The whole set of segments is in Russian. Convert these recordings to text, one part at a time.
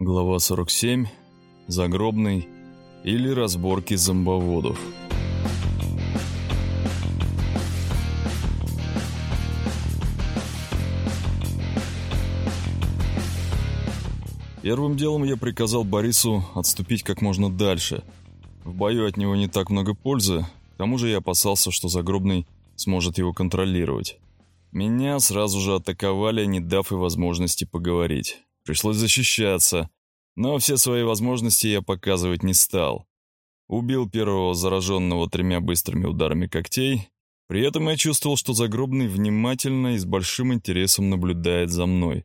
Глава 47. Загробный или разборки зомбоводов. Первым делом я приказал Борису отступить как можно дальше. В бою от него не так много пользы, к тому же я опасался, что Загробный сможет его контролировать. Меня сразу же атаковали, не дав и возможности поговорить. Пришлось защищаться, но все свои возможности я показывать не стал. Убил первого зараженного тремя быстрыми ударами когтей. При этом я чувствовал, что Загробный внимательно и с большим интересом наблюдает за мной.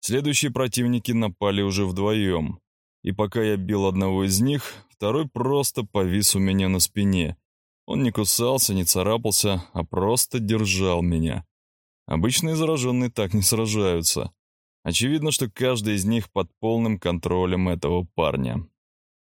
Следующие противники напали уже вдвоем. И пока я бил одного из них, второй просто повис у меня на спине. Он не кусался, не царапался, а просто держал меня. Обычные зараженные так не сражаются. Очевидно, что каждый из них под полным контролем этого парня.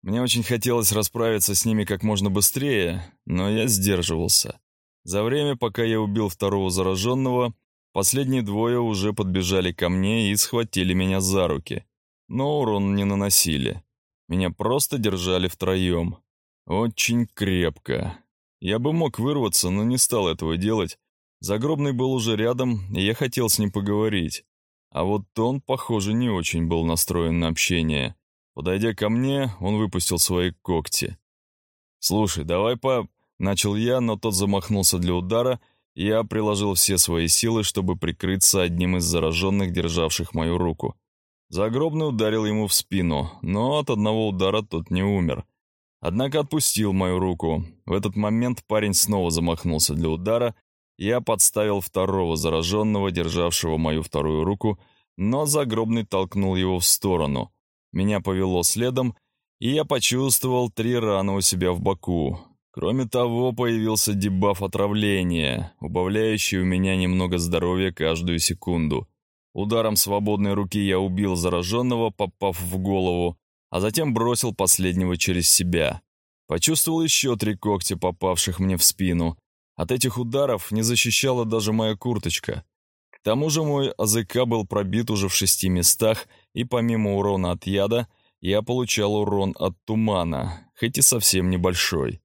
Мне очень хотелось расправиться с ними как можно быстрее, но я сдерживался. За время, пока я убил второго зараженного, Последние двое уже подбежали ко мне и схватили меня за руки. Но урон не наносили. Меня просто держали втроем. Очень крепко. Я бы мог вырваться, но не стал этого делать. Загробный был уже рядом, и я хотел с ним поговорить. А вот он, похоже, не очень был настроен на общение. Подойдя ко мне, он выпустил свои когти. «Слушай, давай по...» — начал я, но тот замахнулся для удара — я приложил все свои силы, чтобы прикрыться одним из зараженных, державших мою руку. Загробный ударил ему в спину, но от одного удара тот не умер. Однако отпустил мою руку. В этот момент парень снова замахнулся для удара. Я подставил второго зараженного, державшего мою вторую руку, но Загробный толкнул его в сторону. Меня повело следом, и я почувствовал три раны у себя в боку. Кроме того, появился дебаф отравления, убавляющий у меня немного здоровья каждую секунду. Ударом свободной руки я убил зараженного, попав в голову, а затем бросил последнего через себя. Почувствовал еще три когтя, попавших мне в спину. От этих ударов не защищала даже моя курточка. К тому же мой АЗК был пробит уже в шести местах, и помимо урона от яда, я получал урон от тумана, хоть и совсем небольшой.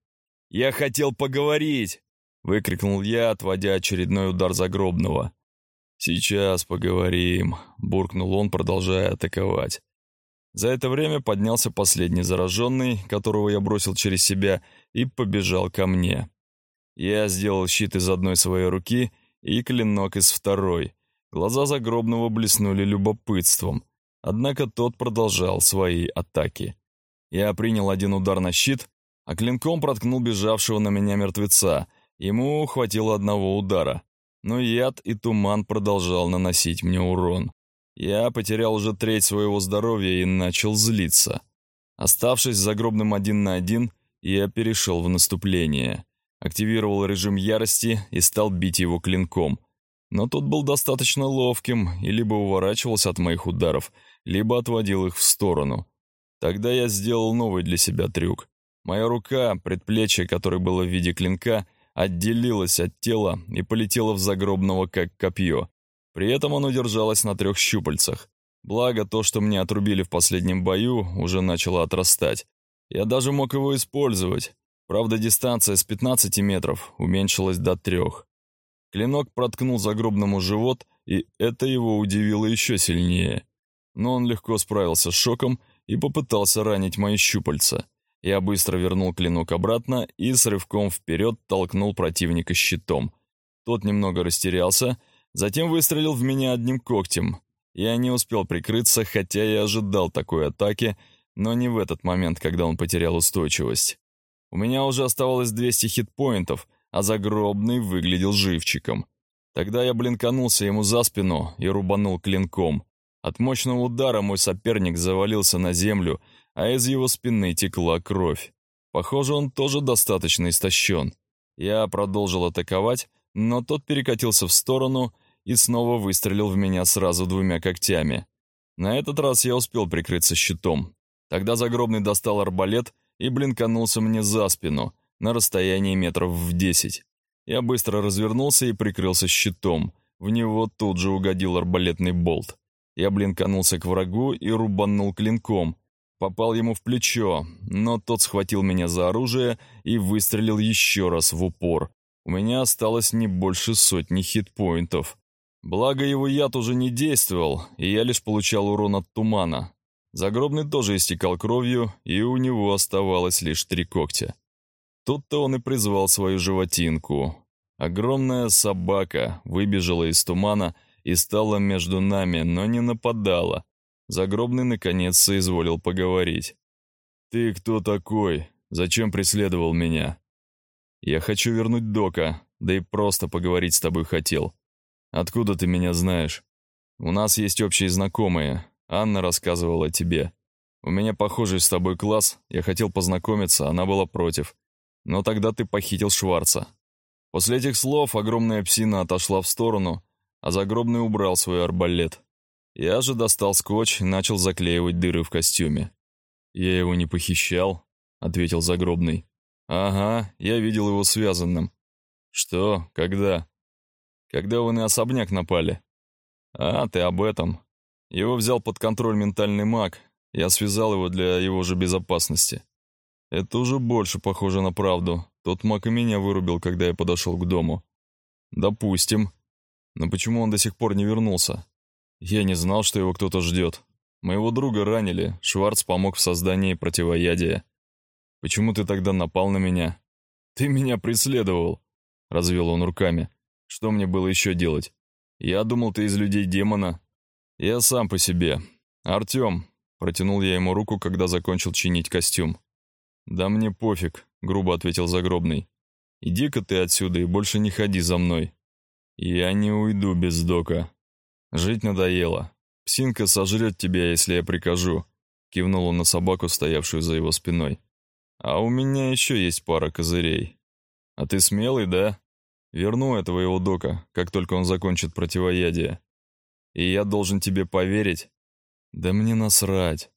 «Я хотел поговорить!» — выкрикнул я, отводя очередной удар загробного. «Сейчас поговорим», — буркнул он, продолжая атаковать. За это время поднялся последний зараженный, которого я бросил через себя, и побежал ко мне. Я сделал щит из одной своей руки и клинок из второй. Глаза загробного блеснули любопытством, однако тот продолжал свои атаки. Я принял один удар на щит, а клинком проткнул бежавшего на меня мертвеца. Ему хватило одного удара. Но яд и туман продолжал наносить мне урон. Я потерял уже треть своего здоровья и начал злиться. Оставшись загробным один на один, я перешел в наступление. Активировал режим ярости и стал бить его клинком. Но тот был достаточно ловким и либо уворачивался от моих ударов, либо отводил их в сторону. Тогда я сделал новый для себя трюк. Моя рука, предплечье, которое было в виде клинка, отделилась от тела и полетела в загробного как копье. При этом оно держалось на трех щупальцах. Благо, то, что мне отрубили в последнем бою, уже начало отрастать. Я даже мог его использовать. Правда, дистанция с 15 метров уменьшилась до трех. Клинок проткнул загробному живот, и это его удивило еще сильнее. Но он легко справился с шоком и попытался ранить мои щупальца. Я быстро вернул клинок обратно и с рывком вперед толкнул противника щитом. Тот немного растерялся, затем выстрелил в меня одним когтем. Я не успел прикрыться, хотя и ожидал такой атаки, но не в этот момент, когда он потерял устойчивость. У меня уже оставалось 200 хитпоинтов, а загробный выглядел живчиком. Тогда я блинканулся ему за спину и рубанул клинком. От мощного удара мой соперник завалился на землю, а из его спины текла кровь. Похоже, он тоже достаточно истощен. Я продолжил атаковать, но тот перекатился в сторону и снова выстрелил в меня сразу двумя когтями. На этот раз я успел прикрыться щитом. Тогда Загробный достал арбалет и блинканулся мне за спину, на расстоянии метров в десять. Я быстро развернулся и прикрылся щитом. В него тут же угодил арбалетный болт. Я блинканулся к врагу и рубанул клинком. Попал ему в плечо, но тот схватил меня за оружие и выстрелил еще раз в упор. У меня осталось не больше сотни хитпоинтов. Благо его яд уже не действовал, и я лишь получал урон от тумана. Загробный тоже истекал кровью, и у него оставалось лишь три когтя. Тут-то он и призвал свою животинку. Огромная собака выбежала из тумана и стала между нами, но не нападала. Загробный наконец соизволил поговорить. «Ты кто такой? Зачем преследовал меня?» «Я хочу вернуть Дока, да и просто поговорить с тобой хотел. Откуда ты меня знаешь? У нас есть общие знакомые. Анна рассказывала тебе. У меня похожий с тобой класс, я хотел познакомиться, она была против. Но тогда ты похитил Шварца». После этих слов огромная псина отошла в сторону, а Загробный убрал свой арбалет. Я же достал скотч и начал заклеивать дыры в костюме. «Я его не похищал», — ответил Загробный. «Ага, я видел его связанным». «Что? Когда?» «Когда вы на особняк напали». «А, ты об этом. Его взял под контроль ментальный маг. Я связал его для его же безопасности». «Это уже больше похоже на правду. Тот маг и меня вырубил, когда я подошел к дому». «Допустим. Но почему он до сих пор не вернулся?» «Я не знал, что его кто-то ждет. Моего друга ранили, Шварц помог в создании противоядия. Почему ты тогда напал на меня? Ты меня преследовал, развел он руками. Что мне было еще делать? Я думал, ты из людей демона. Я сам по себе. Артем, протянул я ему руку, когда закончил чинить костюм. Да мне пофиг, грубо ответил Загробный. Иди-ка ты отсюда и больше не ходи за мной. Я не уйду без дока. Жить надоело. Псинка сожрет тебя, если я прикажу. Кивнул он на собаку, стоявшую за его спиной. А у меня еще есть пара козырей. А ты смелый, да? Верну этого его дока, как только он закончит противоядие. И я должен тебе поверить? Да мне насрать.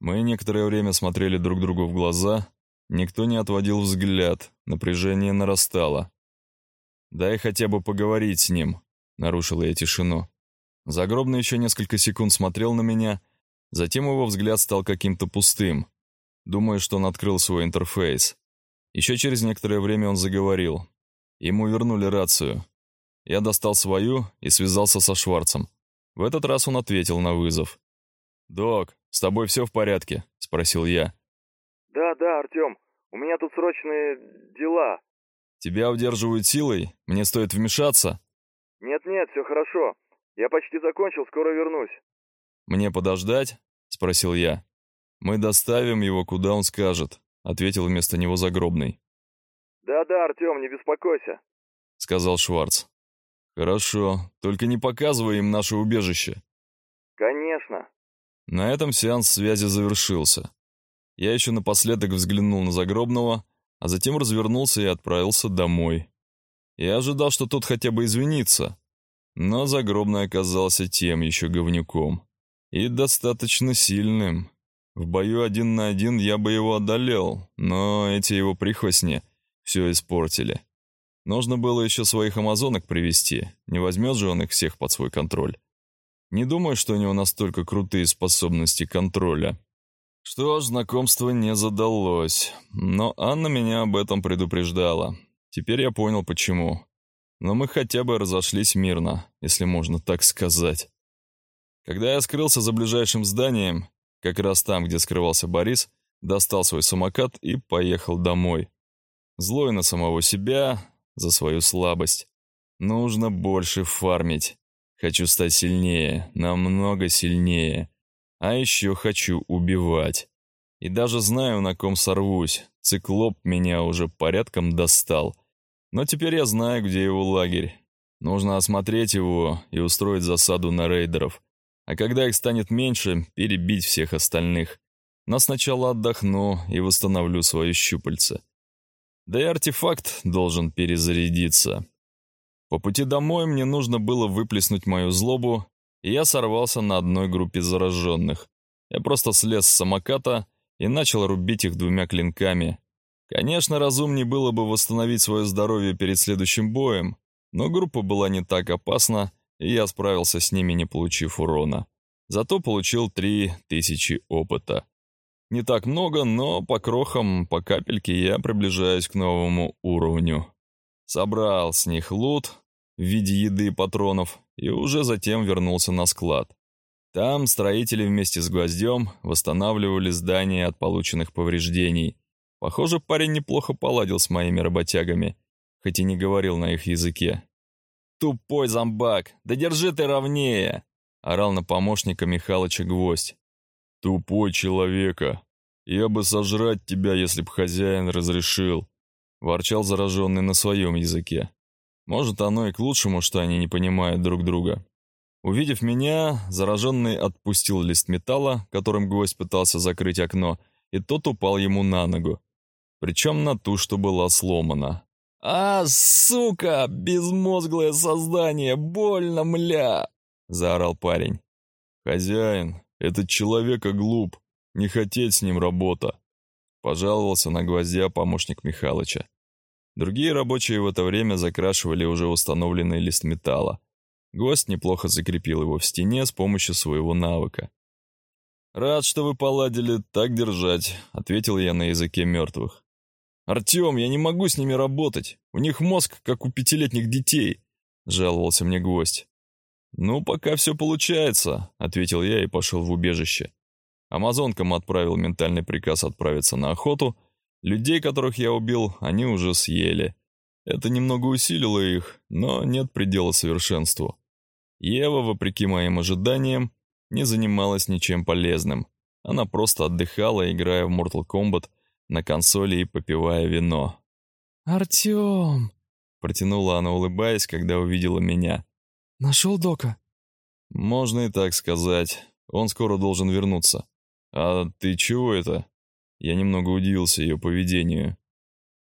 Мы некоторое время смотрели друг другу в глаза, никто не отводил взгляд, напряжение нарастало. «Дай хотя бы поговорить с ним», — нарушил я тишину. Загробный еще несколько секунд смотрел на меня, затем его взгляд стал каким-то пустым, Думаю, что он открыл свой интерфейс. Еще через некоторое время он заговорил. Ему вернули рацию. Я достал свою и связался со Шварцем. В этот раз он ответил на вызов. «Док, с тобой все в порядке?» — спросил я. «Да, да, Артем, у меня тут срочные дела». «Тебя удерживают силой? Мне стоит вмешаться?» «Нет-нет, все хорошо. Я почти закончил, скоро вернусь». «Мне подождать?» — спросил я. «Мы доставим его, куда он скажет», — ответил вместо него Загробный. «Да-да, Артем, не беспокойся», — сказал Шварц. «Хорошо, только не показывай им наше убежище». «Конечно». На этом сеанс связи завершился. Я еще напоследок взглянул на Загробного, а затем развернулся и отправился домой. Я ожидал, что тот хотя бы извинится, но Загробный оказался тем еще говнюком. И достаточно сильным. В бою один на один я бы его одолел, но эти его прихвостни все испортили. Нужно было еще своих амазонок привести, не возьмет же он их всех под свой контроль. Не думаю, что у него настолько крутые способности контроля. Что ж, знакомство не задалось, но Анна меня об этом предупреждала. Теперь я понял, почему. Но мы хотя бы разошлись мирно, если можно так сказать. Когда я скрылся за ближайшим зданием, как раз там, где скрывался Борис, достал свой самокат и поехал домой. Злой на самого себя, за свою слабость. Нужно больше фармить. Хочу стать сильнее, намного сильнее. А еще хочу убивать. И даже знаю, на ком сорвусь. Циклоп меня уже порядком достал. Но теперь я знаю, где его лагерь. Нужно осмотреть его и устроить засаду на рейдеров а когда их станет меньше, перебить всех остальных. Но сначала отдохну и восстановлю свое щупальце. Да и артефакт должен перезарядиться. По пути домой мне нужно было выплеснуть мою злобу, и я сорвался на одной группе зараженных. Я просто слез с самоката и начал рубить их двумя клинками. Конечно, разумнее было бы восстановить свое здоровье перед следующим боем, но группа была не так опасна, и я справился с ними, не получив урона. Зато получил три тысячи опыта. Не так много, но по крохам, по капельке я приближаюсь к новому уровню. Собрал с них лут в виде еды и патронов и уже затем вернулся на склад. Там строители вместе с гвоздем восстанавливали здание от полученных повреждений. Похоже, парень неплохо поладил с моими работягами, хоть и не говорил на их языке. «Тупой зомбак! Да держи ты ровнее!» — орал на помощника Михалыча гвоздь. «Тупой человека! Я бы сожрать тебя, если б хозяин разрешил!» — ворчал зараженный на своем языке. Может, оно и к лучшему, что они не понимают друг друга. Увидев меня, зараженный отпустил лист металла, которым гвоздь пытался закрыть окно, и тот упал ему на ногу. Причем на ту, что была сломана. «А, сука, безмозглое создание, больно, мля!» — заорал парень. «Хозяин, этот человека глуп, не хотеть с ним работа», — пожаловался на гвоздя помощник Михалыча. Другие рабочие в это время закрашивали уже установленный лист металла. Гвоздь неплохо закрепил его в стене с помощью своего навыка. «Рад, что вы поладили, так держать», — ответил я на языке мертвых. «Артем, я не могу с ними работать. У них мозг, как у пятилетних детей», — жаловался мне гвоздь. «Ну, пока все получается», — ответил я и пошел в убежище. Амазонкам отправил ментальный приказ отправиться на охоту. Людей, которых я убил, они уже съели. Это немного усилило их, но нет предела совершенству. Ева, вопреки моим ожиданиям, не занималась ничем полезным. Она просто отдыхала, играя в Mortal Kombat на консоли и попивая вино. «Артём!» — протянула она, улыбаясь, когда увидела меня. «Нашел Дока?» «Можно и так сказать. Он скоро должен вернуться. А ты чего это?» Я немного удивился ее поведению.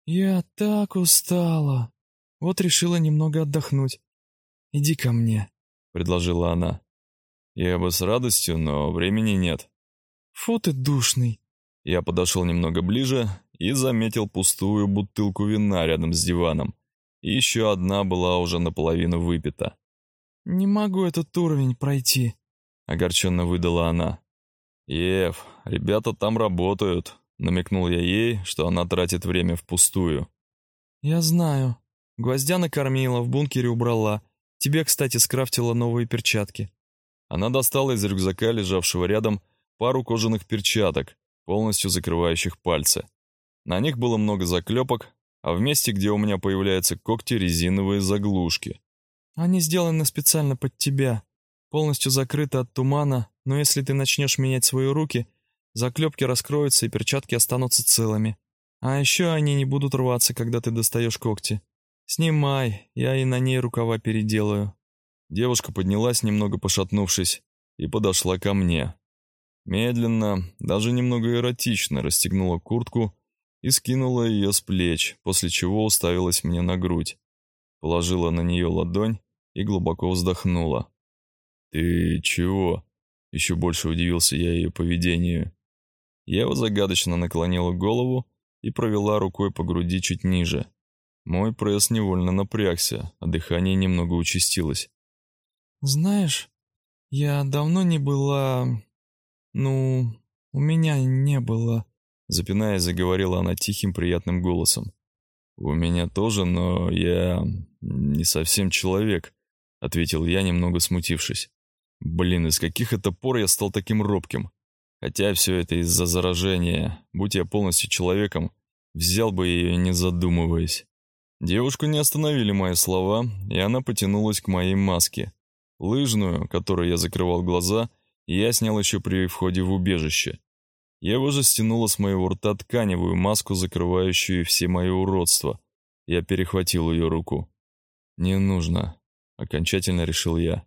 «Я так устала. Вот решила немного отдохнуть. Иди ко мне». — предложила она. «Я бы с радостью, но времени нет». «Фу ты душный». Я подошел немного ближе и заметил пустую бутылку вина рядом с диваном. И еще одна была уже наполовину выпита. «Не могу этот уровень пройти», — огорченно выдала она. «Ев, ребята там работают», — намекнул я ей, что она тратит время впустую. «Я знаю. Гвоздя накормила, в бункере убрала. Тебе, кстати, скрафтила новые перчатки». Она достала из рюкзака, лежавшего рядом, пару кожаных перчаток, полностью закрывающих пальцы. На них было много заклепок, а в месте, где у меня появляются когти, резиновые заглушки. «Они сделаны специально под тебя. Полностью закрыты от тумана, но если ты начнешь менять свои руки, заклепки раскроются и перчатки останутся целыми. А еще они не будут рваться, когда ты достаешь когти. «Снимай, я и на ней рукава переделаю». Девушка поднялась, немного пошатнувшись, и подошла ко мне. Медленно, даже немного эротично расстегнула куртку и скинула ее с плеч, после чего уставилась мне на грудь. Положила на нее ладонь и глубоко вздохнула. «Ты чего?» Еще больше удивился я ее поведению. Ева загадочно наклонила голову и провела рукой по груди чуть ниже. Мой пресс невольно напрягся, а дыхание немного участилось. «Знаешь, я давно не была... Ну, у меня не было...» Запинаясь, заговорила она тихим приятным голосом. «У меня тоже, но я не совсем человек», — ответил я, немного смутившись. «Блин, из каких это пор я стал таким робким? Хотя все это из-за заражения. Будь я полностью человеком, взял бы ее, не задумываясь». Девушку не остановили мои слова, и она потянулась к моей маске. Лыжную, которой я закрывал глаза, я снял еще при входе в убежище. Ева же стянула с моего рта тканевую маску, закрывающую все мои уродства. Я перехватил ее руку. «Не нужно», — окончательно решил я.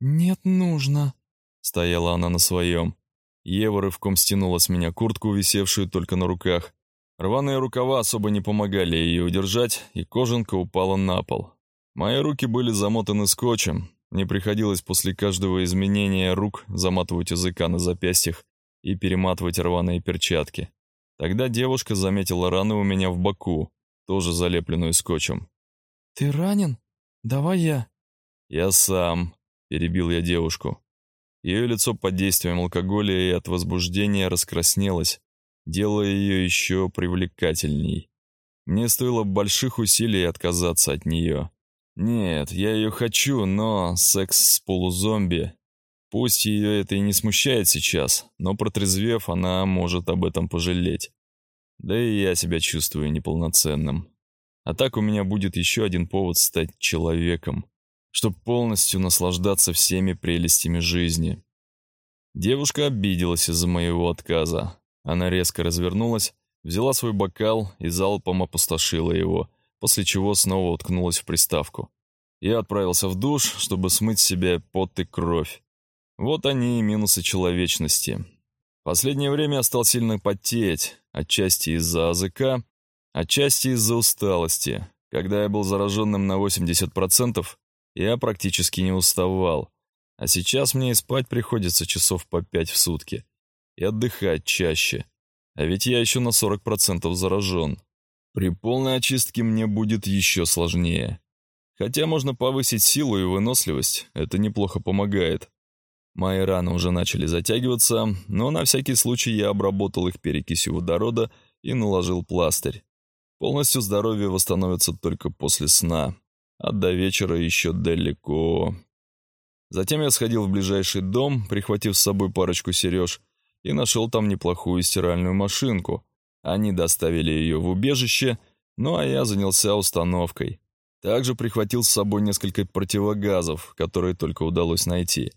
«Нет, нужно», — стояла она на своем. Ева рывком стянула с меня куртку, висевшую только на руках, Рваные рукава особо не помогали ее удержать, и кожанка упала на пол. Мои руки были замотаны скотчем, мне приходилось после каждого изменения рук заматывать языка на запястьях и перематывать рваные перчатки. Тогда девушка заметила рану у меня в боку, тоже залепленную скотчем. «Ты ранен? Давай я». «Я сам», — перебил я девушку. Ее лицо под действием алкоголя и от возбуждения раскраснелось, делая ее еще привлекательней. Мне стоило больших усилий отказаться от нее. Нет, я ее хочу, но секс с полузомби... Пусть ее это и не смущает сейчас, но протрезвев, она может об этом пожалеть. Да и я себя чувствую неполноценным. А так у меня будет еще один повод стать человеком, чтобы полностью наслаждаться всеми прелестями жизни. Девушка обиделась из-за моего отказа. Она резко развернулась, взяла свой бокал и залпом опустошила его, после чего снова уткнулась в приставку. Я отправился в душ, чтобы смыть с себя пот и кровь. Вот они и минусы человечности. Последнее время я стал сильно потеть, отчасти из-за АЗК, отчасти из-за усталости. Когда я был зараженным на 80%, я практически не уставал. А сейчас мне и спать приходится часов по пять в сутки. И отдыхать чаще. А ведь я еще на 40% заражен. При полной очистке мне будет еще сложнее. Хотя можно повысить силу и выносливость, это неплохо помогает. Мои раны уже начали затягиваться, но на всякий случай я обработал их перекисью водорода и наложил пластырь. Полностью здоровье восстановится только после сна, а до вечера еще далеко. Затем я сходил в ближайший дом, прихватив с собой парочку сереж, и нашел там неплохую стиральную машинку. Они доставили ее в убежище, ну а я занялся установкой. Также прихватил с собой несколько противогазов, которые только удалось найти.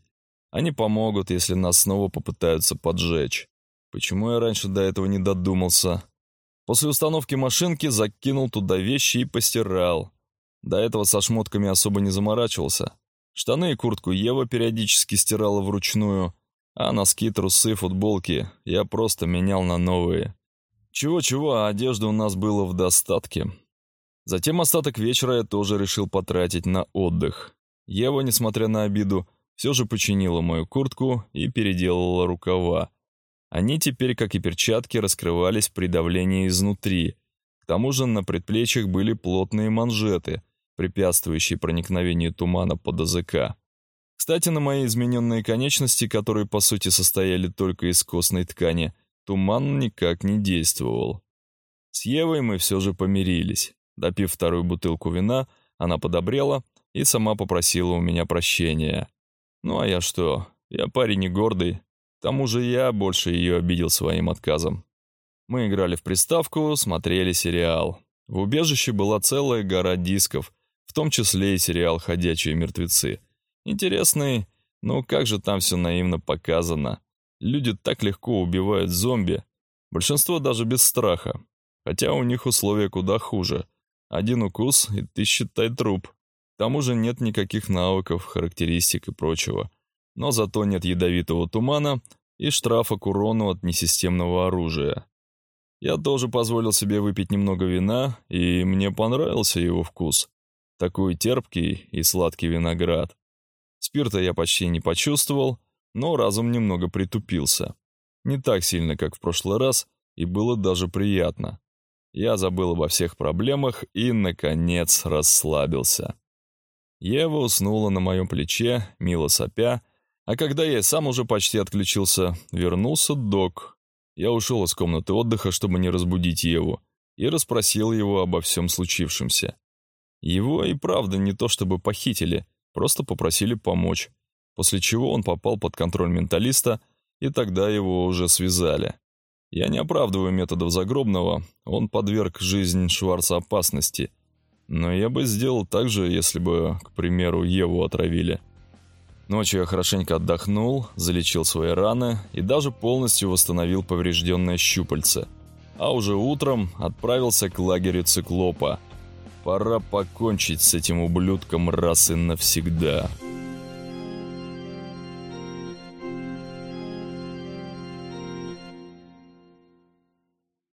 Они помогут, если нас снова попытаются поджечь. Почему я раньше до этого не додумался? После установки машинки закинул туда вещи и постирал. До этого со шмотками особо не заморачивался. Штаны и куртку Ева периодически стирала вручную, а носки, трусы, футболки я просто менял на новые. Чего-чего, а одежды у нас было в достатке. Затем остаток вечера я тоже решил потратить на отдых. Ева, несмотря на обиду, все же починила мою куртку и переделала рукава. Они теперь, как и перчатки, раскрывались при давлении изнутри. К тому же на предплечьях были плотные манжеты, препятствующие проникновению тумана под АЗК. Кстати, на мои измененные конечности, которые по сути состояли только из костной ткани, туман никак не действовал. С Евой мы все же помирились. Допив вторую бутылку вина, она подобрела и сама попросила у меня прощения. Ну а я что? Я парень не гордый. К тому же я больше ее обидел своим отказом. Мы играли в приставку, смотрели сериал. В убежище была целая гора дисков, в том числе и сериал «Ходячие мертвецы». Интересный, но как же там все наивно показано. Люди так легко убивают зомби, большинство даже без страха. Хотя у них условия куда хуже. Один укус, и ты считай труп. К тому же нет никаких навыков, характеристик и прочего. Но зато нет ядовитого тумана и штрафа к урону от несистемного оружия. Я тоже позволил себе выпить немного вина, и мне понравился его вкус. Такой терпкий и сладкий виноград. Спирта я почти не почувствовал, но разум немного притупился. Не так сильно, как в прошлый раз, и было даже приятно. Я забыл обо всех проблемах и, наконец, расслабился. Ева уснула на моем плече, мило сопя, а когда я сам уже почти отключился, вернулся док. Я ушел из комнаты отдыха, чтобы не разбудить Еву, и расспросил его обо всем случившемся. Его и правда не то чтобы похитили, просто попросили помочь, после чего он попал под контроль менталиста, и тогда его уже связали. Я не оправдываю методов Загробного, он подверг жизнь Шварца опасности. Но я бы сделал так же, если бы, к примеру, Еву отравили. Ночью я хорошенько отдохнул, залечил свои раны и даже полностью восстановил поврежденное щупальце. А уже утром отправился к лагерю Циклопа. Пора покончить с этим ублюдком раз и навсегда.